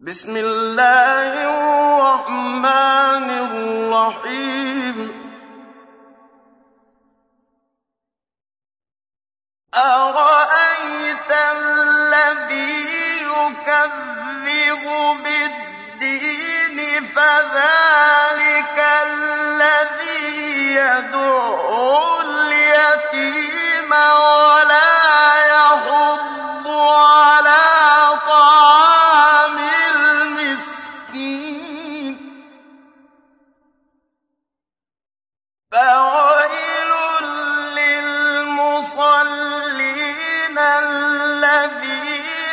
بسم الله الرحمن الرحيم. أرأيت الذي يكذب بالدين فذلك